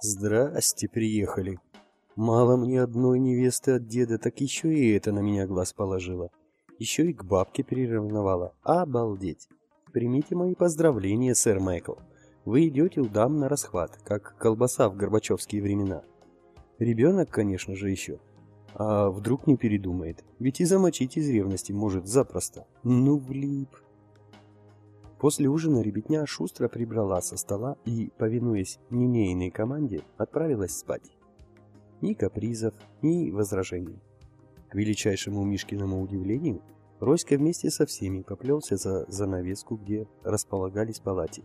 Здрасте, приехали. Мало мне одной невесты от деда, так еще и это на меня глаз положила. Еще и к бабке переревновала. Обалдеть. Примите мои поздравления, сэр Майкл. Вы идете у дам на расхват, как колбаса в горбачевские времена. Ребенок, конечно же, еще. А вдруг не передумает? Ведь и замочить из ревности может запросто. Ну, влип. После ужина ребятня шустро прибрала со стола и, повинуясь ненейной команде, отправилась спать. Ни капризов, ни возражений. К величайшему Мишкиному удивлению, Роська вместе со всеми поплелся за занавеску, где располагались палати.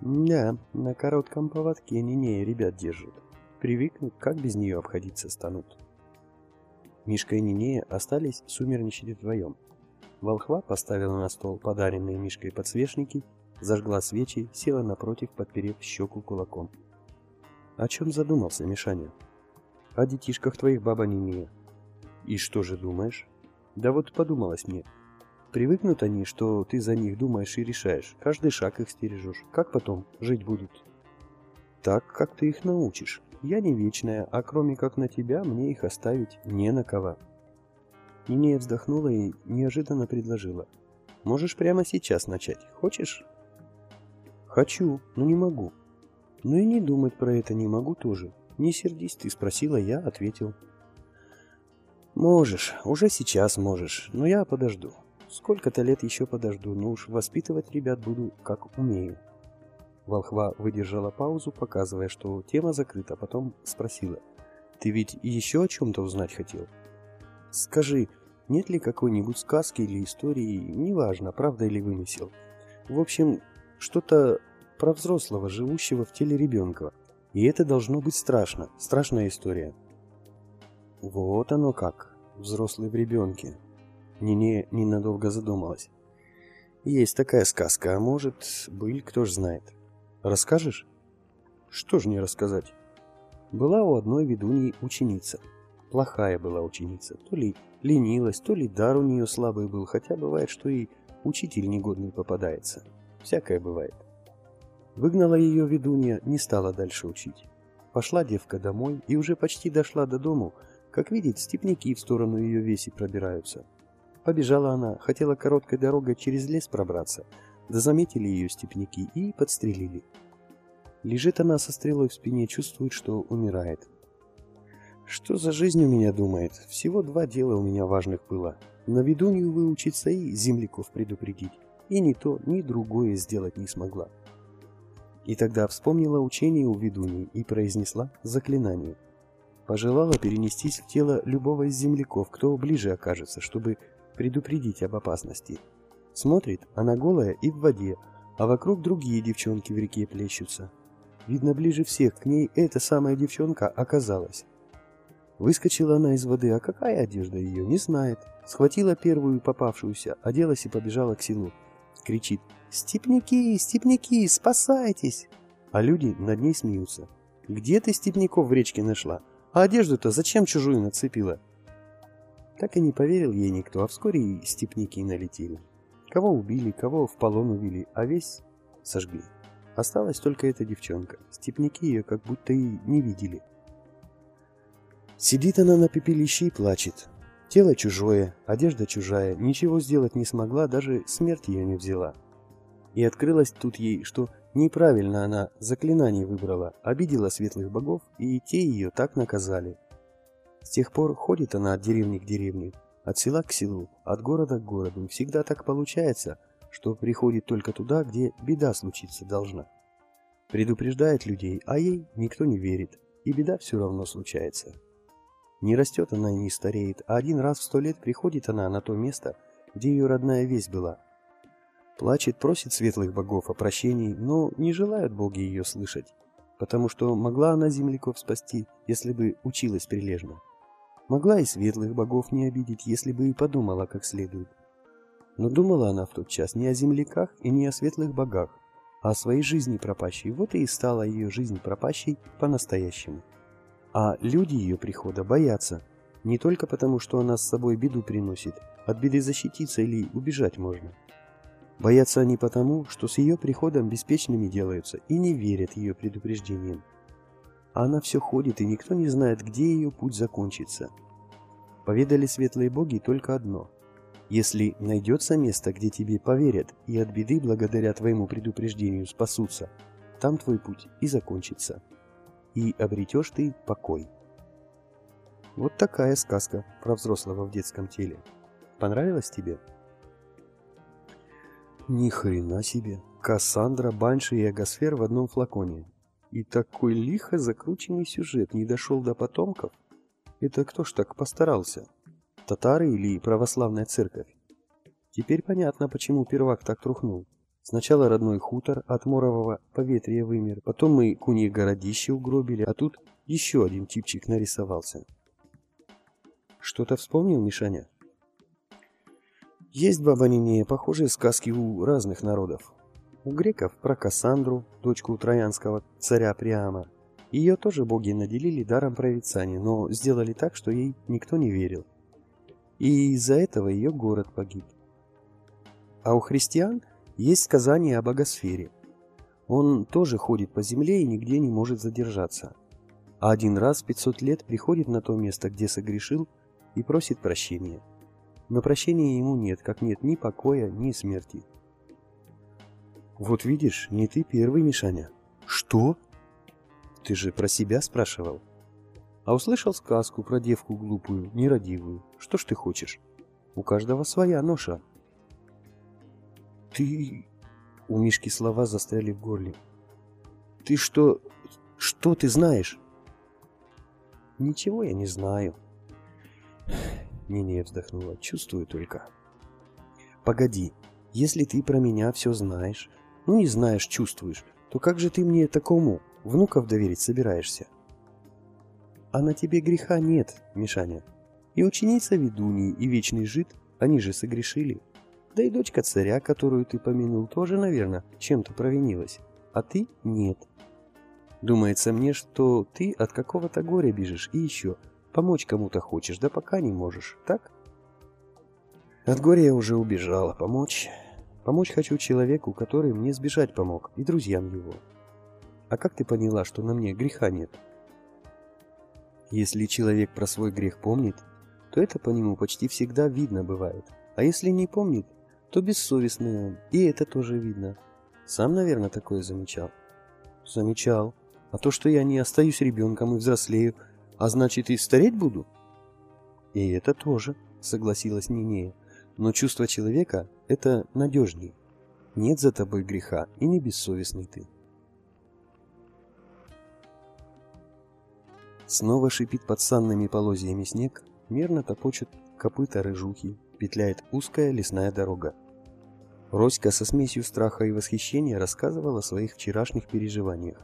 Да, на коротком поводке Нинея ребят держит. Привыкнут, как без нее обходиться станут. Мишка и Нинея остались сумерничать вдвоем. Волхва поставила на стол подаренные Мишкой подсвечники, зажгла свечи, села напротив, подперев щеку кулаком. «О чем задумался, Мишаня?» «О детишках твоих, баба Нинея». «И что же думаешь?» «Да вот подумалось мне. Привыкнут они, что ты за них думаешь и решаешь, каждый шаг их стережешь. Как потом жить будут?» «Так, как ты их научишь. Я не вечная, а кроме как на тебя, мне их оставить не на кого». Нинея вздохнула и неожиданно предложила. «Можешь прямо сейчас начать. Хочешь?» «Хочу, но не могу». «Ну и не думать про это не могу тоже. Не сердись ты, спросила я, ответил». «Можешь, уже сейчас можешь, но я подожду. Сколько-то лет еще подожду, но уж воспитывать ребят буду, как умею». Волхва выдержала паузу, показывая, что тема закрыта, потом спросила. «Ты ведь еще о чем-то узнать хотел?» Скажи, нет ли какой-нибудь сказки или истории, неважно, правда или вымысел. В общем, что-то про взрослого, живущего в теле ребенка. И это должно быть страшно, страшная история. Вот оно как, взрослый в ребенке. Нине ненадолго задумалась. Есть такая сказка, а может, быль, кто ж знает. Расскажешь? Что ж не рассказать? Была у одной ведуньи ученица – Плохая была ученица. То ли ленилась, то ли дар у нее слабый был, хотя бывает, что и учитель негодный попадается. Всякое бывает. Выгнала ее ведунья, не стала дальше учить. Пошла девка домой и уже почти дошла до дому, как видит, степняки в сторону ее веси пробираются. Побежала она, хотела короткой дорогой через лес пробраться, да заметили ее степняки и подстрелили. Лежит она со стрелой в спине, чувствует, что умирает. Что за жизнь у меня думает? Всего два дела у меня важных было. На ведунью выучиться и земляков предупредить. И ни то, ни другое сделать не смогла. И тогда вспомнила учение у ведуньи и произнесла заклинание. Пожелала перенестись в тело любого из земляков, кто ближе окажется, чтобы предупредить об опасности. Смотрит, она голая и в воде, а вокруг другие девчонки в реке плещутся. Видно, ближе всех к ней эта самая девчонка оказалась. Выскочила она из воды, а какая одежда ее, не знает. Схватила первую попавшуюся, оделась и побежала к селу. Кричит «Степняки, степняки, спасайтесь!» А люди над ней смеются. «Где ты степняков в речке нашла? А одежду-то зачем чужую нацепила?» Так и не поверил ей никто, а вскоре и степняки налетели. Кого убили, кого в полон увели, а весь сожгли. Осталась только эта девчонка. Степняки ее как будто и не видели. Сидит она на пепелище и плачет. Тело чужое, одежда чужая, ничего сделать не смогла, даже смерть ее не взяла. И открылось тут ей, что неправильно она заклинание выбрала, обидела светлых богов, и те ее так наказали. С тех пор ходит она от деревни к деревне, от села к селу, от города к городу, и всегда так получается, что приходит только туда, где беда случиться должна. Предупреждает людей, а ей никто не верит, и беда все равно случается. Не растет она и не стареет, а один раз в сто лет приходит она на то место, где ее родная весть была. Плачет, просит светлых богов о прощении, но не желают боги ее слышать, потому что могла она земляков спасти, если бы училась прилежно. Могла и светлых богов не обидеть, если бы и подумала как следует. Но думала она в тот час не о земляках и не о светлых богах, а о своей жизни пропащей, вот и стала ее жизнь пропащей по-настоящему. А люди ее прихода боятся. Не только потому, что она с собой беду приносит, от беды защититься или убежать можно. Боятся они потому, что с ее приходом беспечными делаются и не верят ее предупреждениям. а она все ходит, и никто не знает, где ее путь закончится. Поведали светлые боги только одно. Если найдется место, где тебе поверят и от беды благодаря твоему предупреждению спасутся, там твой путь и закончится. И обретешь ты покой. Вот такая сказка про взрослого в детском теле. Понравилась тебе? Ни хрена себе. Кассандра, Банши и Агосфер в одном флаконе. И такой лихо закрученный сюжет не дошел до потомков? Это кто ж так постарался? Татары или православная церковь? Теперь понятно, почему первак так трухнул. Сначала родной хутор от морового поветрия вымер, потом мы кунье городище угробили, а тут еще один типчик нарисовался. Что-то вспомнил, Мишаня? Есть, баба Нинея, похожие сказки у разных народов. У греков про Кассандру, дочку троянского царя Приама. Ее тоже боги наделили даром прорицания, но сделали так, что ей никто не верил. И из-за этого ее город погиб. А у христиан есть сказание о богосфере. Он тоже ходит по земле и нигде не может задержаться. А один раз в 500 лет приходит на то место, где согрешил, и просит прощения. Но прощения ему нет, как нет ни покоя, ни смерти. Вот видишь, не ты первый, Мишаня. Что? Ты же про себя спрашивал. А услышал сказку про девку глупую, нерадивую. Что ж ты хочешь? У каждого своя ноша. Ты... У Мишки слова застряли в горле. Ты что... Что ты знаешь? Ничего я не знаю. Нинея вздохнула. Чувствую только. Погоди, если ты про меня все знаешь, ну не знаешь, чувствуешь, то как же ты мне такому внуков доверить собираешься? А на тебе греха нет, Мишаня. И ученица ведуньи, и вечный жид, они же согрешили. Да и дочка царя, которую ты помянул, тоже, наверное, чем-то провинилась. А ты нет. Думается мне, что ты от какого-то горя бежишь и еще – Помочь кому-то хочешь, да пока не можешь, так? От горя я уже убежала. Помочь? Помочь хочу человеку, который мне сбежать помог, и друзьям его. А как ты поняла, что на мне греха нет? Если человек про свой грех помнит, то это по нему почти всегда видно бывает. А если не помнит, то бессовестный он, и это тоже видно. Сам, наверное, такое замечал. Замечал. А то, что я не остаюсь ребенком и взрослею, а значит, и стареть буду? И это тоже, согласилась Нинея. Но чувство человека — это надежней. Нет за тобой греха, и не бессовестный ты. Снова шипит под санными полозьями снег, мерно топочет копыта рыжухи, петляет узкая лесная дорога. Роська со смесью страха и восхищения рассказывала о своих вчерашних переживаниях.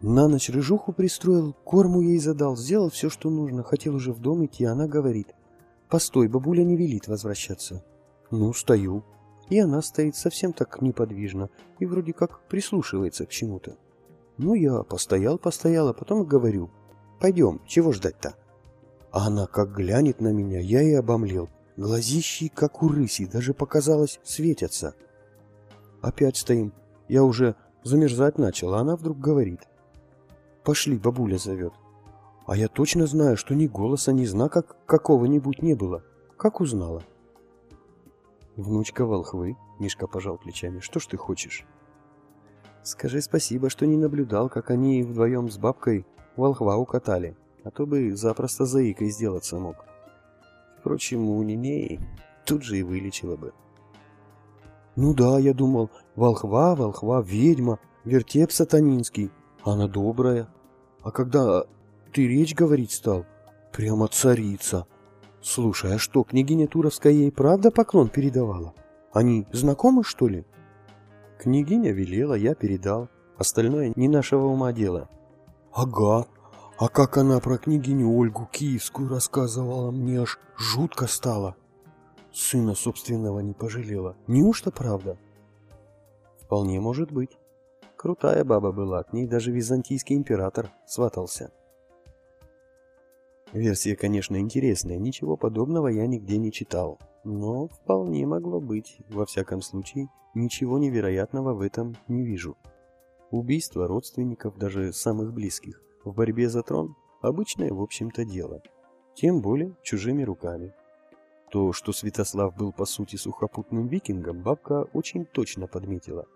На ночь рыжуху пристроил, корму ей задал, сделал все, что нужно. Хотел уже в дом идти, она говорит. «Постой, бабуля не велит возвращаться». «Ну, стою». И она стоит совсем так неподвижно и вроде как прислушивается к чему-то. Ну, я постоял, постоял, а потом говорю. «Пойдем, чего ждать-то?» А она как глянет на меня, я и обомлел. Глазищи, как у рыси, даже показалось, светятся. Опять стоим. Я уже замерзать начал, а она вдруг говорит. Пошли, бабуля зовет. А я точно знаю, что ни голоса, ни знака какого-нибудь не было. Как узнала? Внучка волхвы, Мишка пожал плечами. Что ж ты хочешь? Скажи спасибо, что не наблюдал, как они вдвоем с бабкой волхва укатали, а то бы запросто заикой сделаться мог. Впрочем, у Нинеи тут же и вылечила бы. Ну да, я думал, волхва, волхва, ведьма, вертеп сатанинский, она добрая. А когда ты речь говорить стал, прямо царица. Слушай, а что, княгиня Туровская ей правда поклон передавала? Они знакомы, что ли? Княгиня велела, я передал. Остальное не нашего ума дело. Ага. А как она про княгиню Ольгу Киевскую рассказывала, мне аж жутко стало. Сына собственного не пожалела. Неужто правда? Вполне может быть. Крутая баба была, к ней даже византийский император сватался. Версия, конечно, интересная, ничего подобного я нигде не читал. Но вполне могло быть, во всяком случае, ничего невероятного в этом не вижу. Убийство родственников, даже самых близких, в борьбе за трон – обычное, в общем-то, дело. Тем более чужими руками. То, что Святослав был по сути сухопутным викингом, бабка очень точно подметила.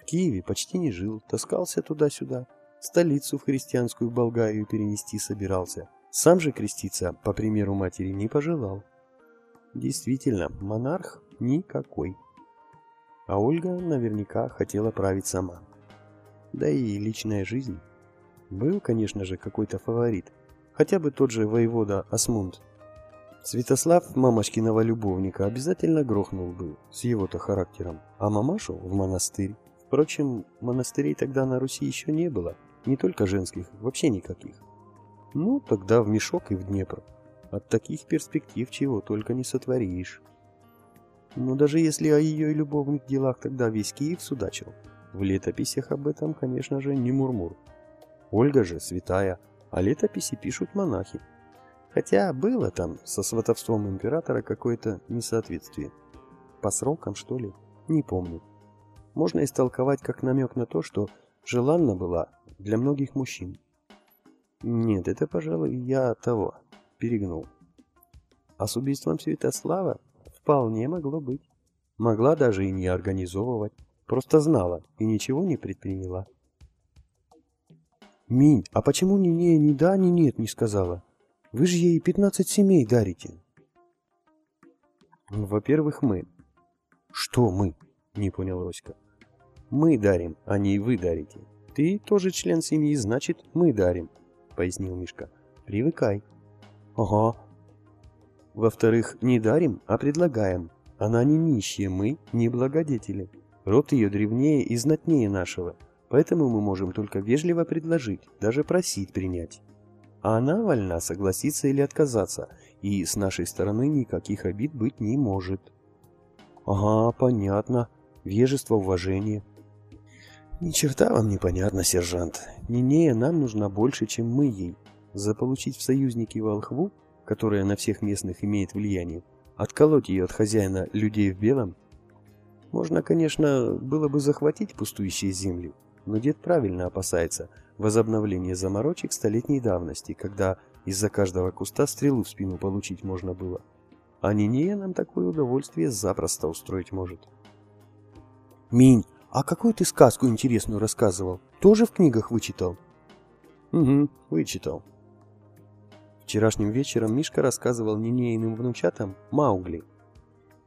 В Киеве почти не жил, таскался туда-сюда, столицу в христианскую Болгарию перенести собирался. Сам же креститься, по примеру матери, не пожелал. Действительно, монарх никакой. А Ольга наверняка хотела править сама. Да и личная жизнь. Был, конечно же, какой-то фаворит. Хотя бы тот же воевода Асмунд. Святослав мамашкиного любовника обязательно грохнул бы, с его-то характером, а мамашу в монастырь. Впрочем, монастырей тогда на Руси еще не было, не только женских, вообще никаких. Ну, тогда в мешок и в Днепр. От таких перспектив чего только не сотворишь. Но даже если о ее любовных делах тогда весь Киев судачил, в летописях об этом, конечно же, не мурмур. Ольга же святая, а летописи пишут монахи. Хотя было там со сватовством императора какое-то несоответствие. По срокам, что ли? Не помню. Можно истолковать как намек на то, что желанна была для многих мужчин. Нет, это, пожалуй, я того, перегнул. А с убийством Святослава вполне могло быть. Могла даже и не организовывать. Просто знала и ничего не предприняла. «Минь, а почему ни не, ни да, ни нет не сказала? Вы же ей пятнадцать семей дарите». «Во-первых, мы». «Что мы?» — не понял Роська. «Мы дарим, а не вы дарите. Ты тоже член семьи, значит, мы дарим», — пояснил Мишка. «Привыкай». «Ага». «Во-вторых, не дарим, а предлагаем. Она не нищие, мы не благодетели». Род ее древнее и знатнее нашего, поэтому мы можем только вежливо предложить, даже просить принять. А она вольна согласиться или отказаться, и с нашей стороны никаких обид быть не может. Ага, понятно. Вежество, уважение. Ни черта вам не понятно, сержант. Нинея нам нужна больше, чем мы ей. Заполучить в союзники волхву, которая на всех местных имеет влияние, отколоть ее от хозяина людей в белом можно, конечно, было бы захватить пустующие земли, но дед правильно опасается возобновления заморочек столетней давности, когда из-за каждого куста стрелу в спину получить можно было. А Нинея нам такое удовольствие запросто устроить может. «Минь, а какую ты сказку интересную рассказывал? Тоже в книгах вычитал?» «Угу, вычитал». Вчерашним вечером Мишка рассказывал Нинейным внучатам Маугли.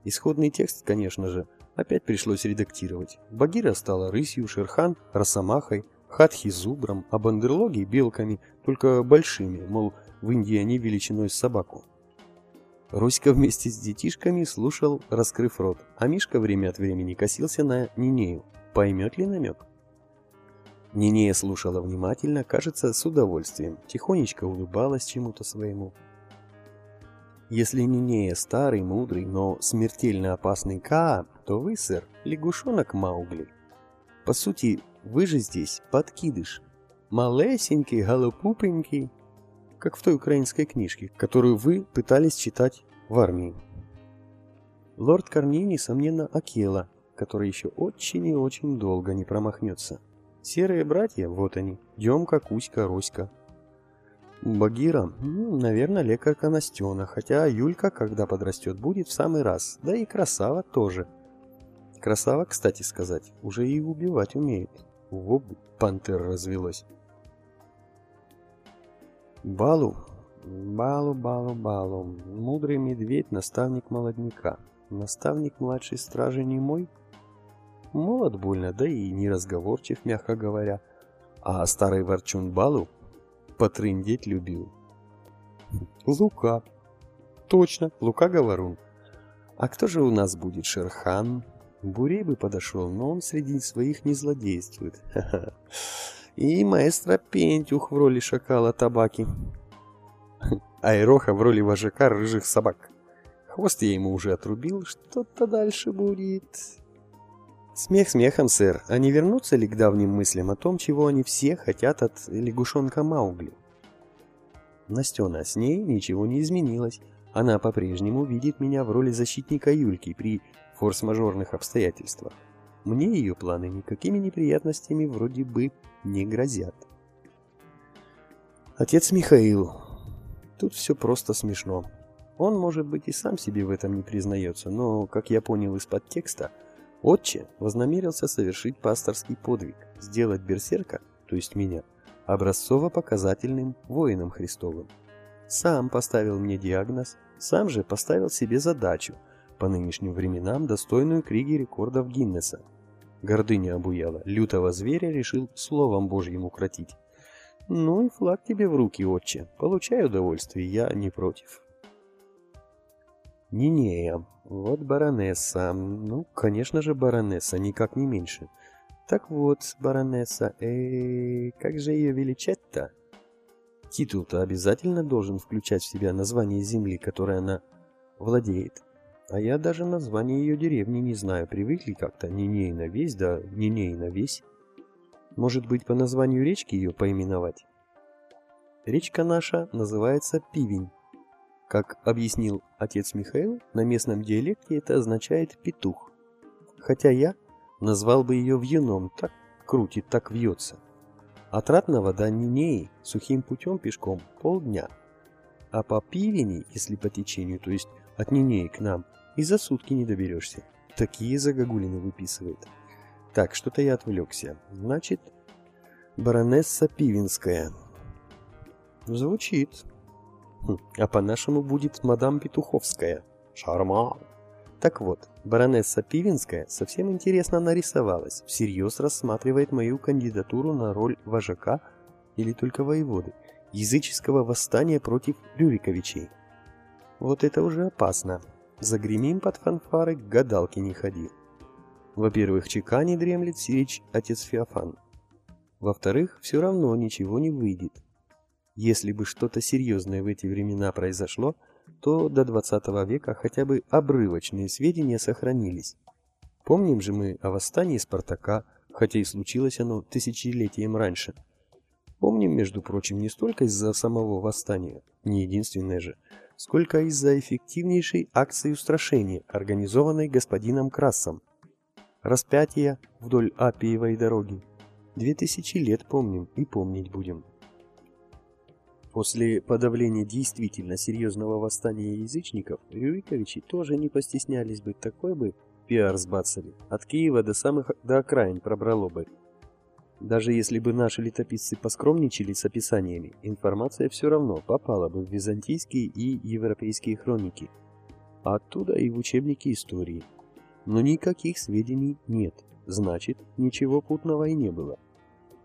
Исходный текст, конечно же, Опять пришлось редактировать. Багира стала рысью, Шерхан – росомахой, Хатхи – зубром, а бандерлоги – белками, только большими, мол, в Индии они величиной с собаку. Роська вместе с детишками слушал, раскрыв рот, а Мишка время от времени косился на Нинею. Поймет ли намек? Нинея слушала внимательно, кажется, с удовольствием, тихонечко улыбалась чему-то своему. Если Нинея старый, мудрый, но смертельно опасный Каа, то вы, сэр, лягушонок Маугли. По сути, вы же здесь подкидыш. Малесенький, голопупенький, как в той украинской книжке, которую вы пытались читать в армии. Лорд Корней, несомненно, Акела, который еще очень и очень долго не промахнется. Серые братья, вот они, Демка, Кузька, Роська, Багира, наверное, лекарка Настена, хотя Юлька, когда подрастет, будет в самый раз, да и Красава тоже. Красава, кстати сказать, уже и убивать умеет. Во, пантер развелось. Балу, балу, балу, балу, мудрый медведь, наставник молодняка. Наставник младшей стражи не мой? Молод больно, да и неразговорчив, мягко говоря. А старый ворчун Балу потрындеть любил. Лука. Точно, Лука Говорун. А кто же у нас будет Шерхан? Бурей бы подошел, но он среди своих не злодействует. И маэстро Пентюх в роли шакала табаки. А Ироха в роли вожака рыжих собак. Хвост я ему уже отрубил, что-то дальше будет. Смех смехом, сэр, а не вернуться ли к давним мыслям о том, чего они все хотят от лягушонка Маугли? Настена, с ней ничего не изменилось. Она по-прежнему видит меня в роли защитника Юльки при форс-мажорных обстоятельствах. мне ее планы никакими неприятностями вроде бы не грозят. Отец Михаил. Тут все просто смешно. Он, может быть, и сам себе в этом не признается, но, как я понял из подтекста, отче вознамерился совершить пасторский подвиг, сделать берсерка, то есть меня, образцово-показательным воином Христовым. Сам поставил мне диагноз, сам же поставил себе задачу, по нынешним временам достойную книги рекордов Гиннеса. Гордыня обуяла, лютого зверя решил словом Божьим укротить. Ну и флаг тебе в руки, отче, получай удовольствие, я не против. Нинея, вот баронесса, ну, конечно же баронесса, никак не меньше. Так вот, баронесса, э, как же ее величать-то? Титул-то обязательно должен включать в себя название земли, которой она владеет. А я даже название ее деревни не знаю, привыкли как-то Ниней на весь, да Ниней на весь. Может быть, по названию речки ее поименовать? Речка наша называется Пивень. Как объяснил отец Михаил, на местном диалекте это означает «петух». Хотя я Назвал бы ее вьюном, так крутит, так вьется. Отратного до Нинеи сухим путем пешком полдня. А по Пивени, если по течению, то есть от Нинеи к нам, и за сутки не доберешься. Такие загогулины выписывает. Так, что-то я отвлекся. Значит, баронесса Пивенская. Звучит. Хм, а по-нашему будет мадам Петуховская. Шарман. Так вот, баронесса Пивинская совсем интересно нарисовалась, всерьез рассматривает мою кандидатуру на роль вожака или только воеводы, языческого восстания против Рюриковичей. Вот это уже опасно. Загремим под фанфары, к гадалке не ходи. Во-первых, чека не дремлет сирич отец Феофан. Во-вторых, все равно ничего не выйдет. Если бы что-то серьезное в эти времена произошло – то до 20 века хотя бы обрывочные сведения сохранились. Помним же мы о восстании Спартака, хотя и случилось оно тысячелетием раньше. Помним, между прочим, не столько из-за самого восстания, не единственное же, сколько из-за эффективнейшей акции устрашения, организованной господином Красом. Распятие вдоль Апиевой дороги. Две тысячи лет помним и помнить будем. После подавления действительно серьезного восстания язычников, Рюриковичи тоже не постеснялись бы такой бы пиар сбацали. От Киева до самых до окраин пробрало бы. Даже если бы наши летописцы поскромничали с описаниями, информация все равно попала бы в византийские и европейские хроники, а оттуда и в учебники истории. Но никаких сведений нет, значит, ничего путного и не было.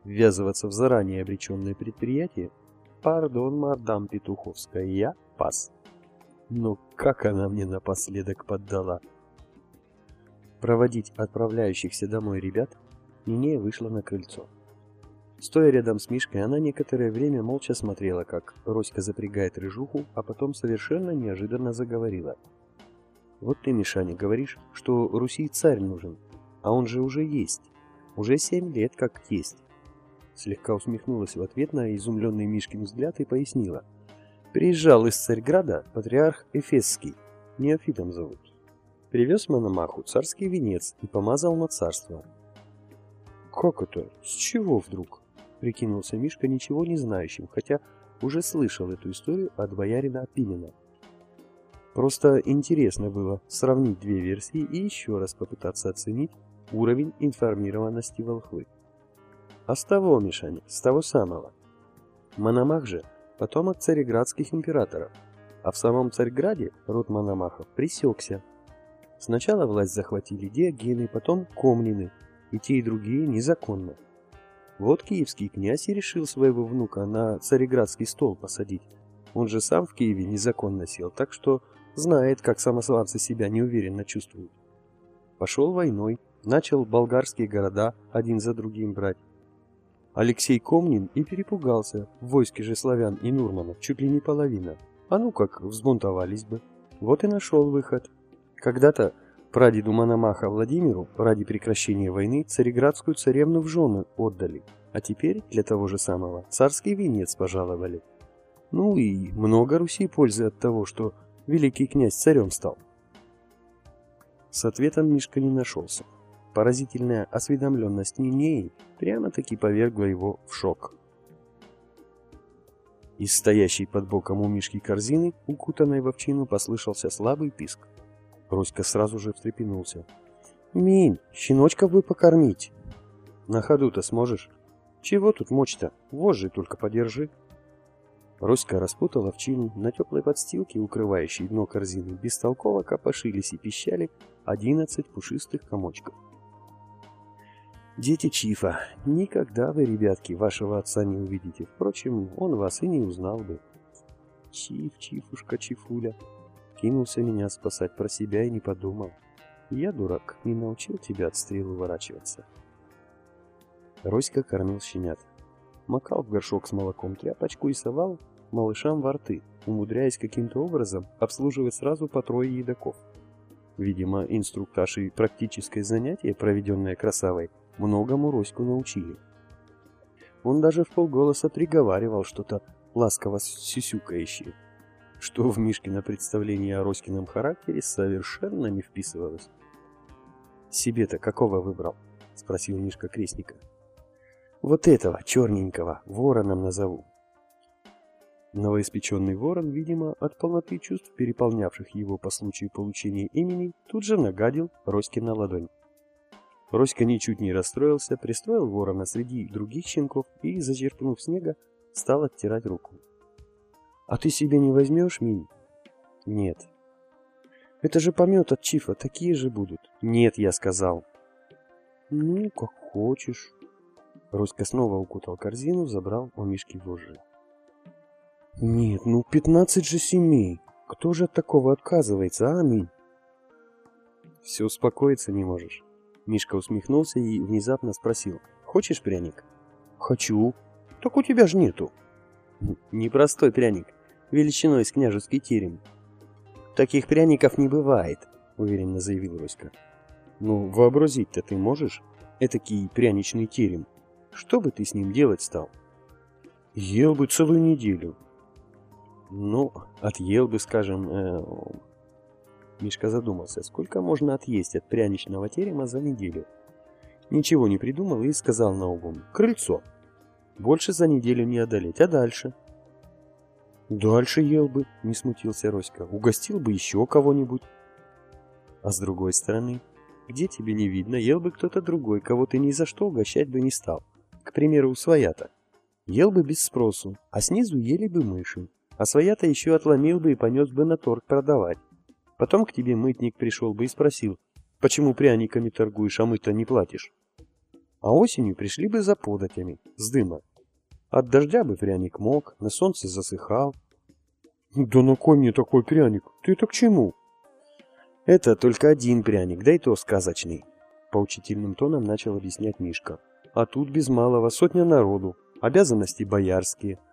Ввязываться в заранее обреченное предприятие Пардон, мадам Петуховская, я пас. Но как она мне напоследок поддала. Проводить отправляющихся домой ребят, Нинея вышла на крыльцо. Стоя рядом с Мишкой, она некоторое время молча смотрела, как Роська запрягает рыжуху, а потом совершенно неожиданно заговорила. «Вот ты, Мишаня, говоришь, что Руси царь нужен, а он же уже есть. Уже семь лет как есть. Слегка усмехнулась в ответ на изумленный Мишкин взгляд и пояснила. Приезжал из Царьграда патриарх Эфесский, Неофитом зовут. Привез Мономаху царский венец и помазал на царство. «Как это? С чего вдруг?» — прикинулся Мишка ничего не знающим, хотя уже слышал эту историю от боярина Пилина. Просто интересно было сравнить две версии и еще раз попытаться оценить уровень информированности волхвы. А с того, Мишаня, с того самого. Мономах же – потомок цареградских императоров, а в самом Царьграде род Мономахов пресекся. Сначала власть захватили Диогены, потом Комнины, и те и другие незаконно. Вот киевский князь и решил своего внука на цареградский стол посадить. Он же сам в Киеве незаконно сел, так что знает, как самозванцы себя неуверенно чувствуют. Пошел войной, начал болгарские города один за другим брать. Алексей Комнин и перепугался. В войске же славян и Нурманов чуть ли не половина. А ну как, взбунтовались бы. Вот и нашел выход. Когда-то прадеду Мономаха Владимиру ради прекращения войны цареградскую царевну в жены отдали. А теперь для того же самого царский венец пожаловали. Ну и много Руси пользы от того, что великий князь царем стал. С ответом Мишка не нашелся. Поразительная осведомленность Нинеи прямо-таки повергла его в шок. Из стоящей под боком у Мишки корзины, укутанной в овчину, послышался слабый писк. Роська сразу же встрепенулся. «Минь, щеночка бы покормить!» «На ходу-то сможешь?» «Чего тут мочь-то? Вожжи только подержи!» Роська распутала овчину, на теплой подстилке, укрывающей дно корзины, бестолково копошились и пищали одиннадцать пушистых комочков. Дети Чифа, никогда вы, ребятки, вашего отца не увидите. Впрочем, он вас и не узнал бы. Чиф, Чифушка, Чифуля. Кинулся меня спасать про себя и не подумал. Я, дурак, не научил тебя от стрел уворачиваться. Роська кормил щенят. Макал в горшок с молоком тряпочку и совал малышам во рты, умудряясь каким-то образом обслуживать сразу по трое едоков. Видимо, инструктаж и практическое занятие, проведенное красавой, многому Роську научили. Он даже в полголоса приговаривал что-то ласково сюсюкающее, что в Мишкино представление о Роськином характере совершенно не вписывалось. «Себе-то какого выбрал?» — спросил Мишка крестника. «Вот этого, черненького, вороном назову». Новоиспеченный ворон, видимо, от полноты чувств, переполнявших его по случаю получения имени, тут же нагадил Роське на ладонь. Роська ничуть не расстроился, пристроил ворона среди других щенков и, зачерпнув снега, стал оттирать руку. «А ты себе не возьмешь, Минь?» «Нет». «Это же помет от Чифа, такие же будут». «Нет, я сказал». «Ну, как хочешь». Роська снова укутал корзину, забрал у Мишки вожжи. «Нет, ну пятнадцать же семей. Кто же от такого отказывается, а, Минь?» «Все успокоиться не можешь». Мишка усмехнулся и внезапно спросил. «Хочешь пряник?» «Хочу. Так у тебя ж нету». «Непростой пряник, величиной с княжеский терем». «Таких пряников не бывает», — уверенно заявил Роська. «Ну, вообразить-то ты можешь? Этакий пряничный терем. Что бы ты с ним делать стал?» «Ел бы целую неделю». «Ну, отъел бы, скажем, э, Мишка задумался, сколько можно отъесть от пряничного терема за неделю. Ничего не придумал и сказал на. Крыльцо. Больше за неделю не одолеть, а дальше? Дальше ел бы, не смутился Роська. Угостил бы еще кого-нибудь. А с другой стороны, где тебе не видно, ел бы кто-то другой, кого ты ни за что угощать бы не стал. К примеру, у своята. Ел бы без спросу, а снизу ели бы мыши. А своята еще отломил бы и понес бы на торг продавать. Потом к тебе мытник пришел бы и спросил, почему пряниками торгуешь, а мы-то не платишь. А осенью пришли бы за податями, с дыма. От дождя бы пряник мог, на солнце засыхал. Да на кой мне такой пряник? Ты это к чему? Это только один пряник, да и то сказочный. Поучительным тоном начал объяснять Мишка. А тут без малого сотня народу, обязанности боярские –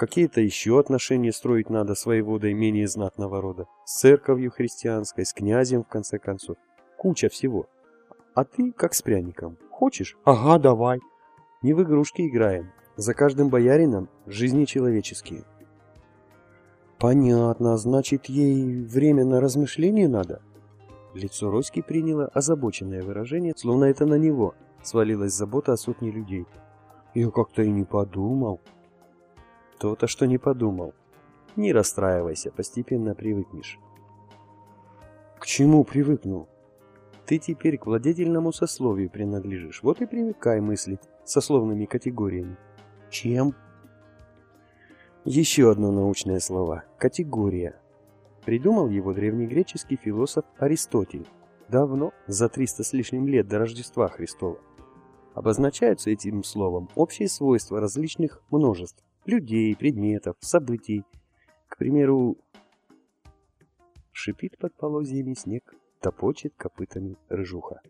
Какие-то еще отношения строить надо с воеводой менее знатного рода, с церковью христианской, с князем, в конце концов. Куча всего. А ты как с пряником. Хочешь? Ага, давай. Не в игрушки играем. За каждым боярином жизни человеческие. Понятно, значит, ей время на размышление надо? Лицо Роськи приняло озабоченное выражение, словно это на него свалилась забота о сотне людей. Я как-то и не подумал. То-то, что не подумал. Не расстраивайся, постепенно привыкнешь. К чему привыкну? Ты теперь к владетельному сословию принадлежишь. Вот и привыкай мыслить сословными категориями. Чем? Еще одно научное слово. Категория. Придумал его древнегреческий философ Аристотель. Давно, за 300 с лишним лет до Рождества Христова. Обозначаются этим словом общие свойства различных множеств, людей, предметов, событий. К примеру, шипит под полозьями снег, топочет копытами рыжуха.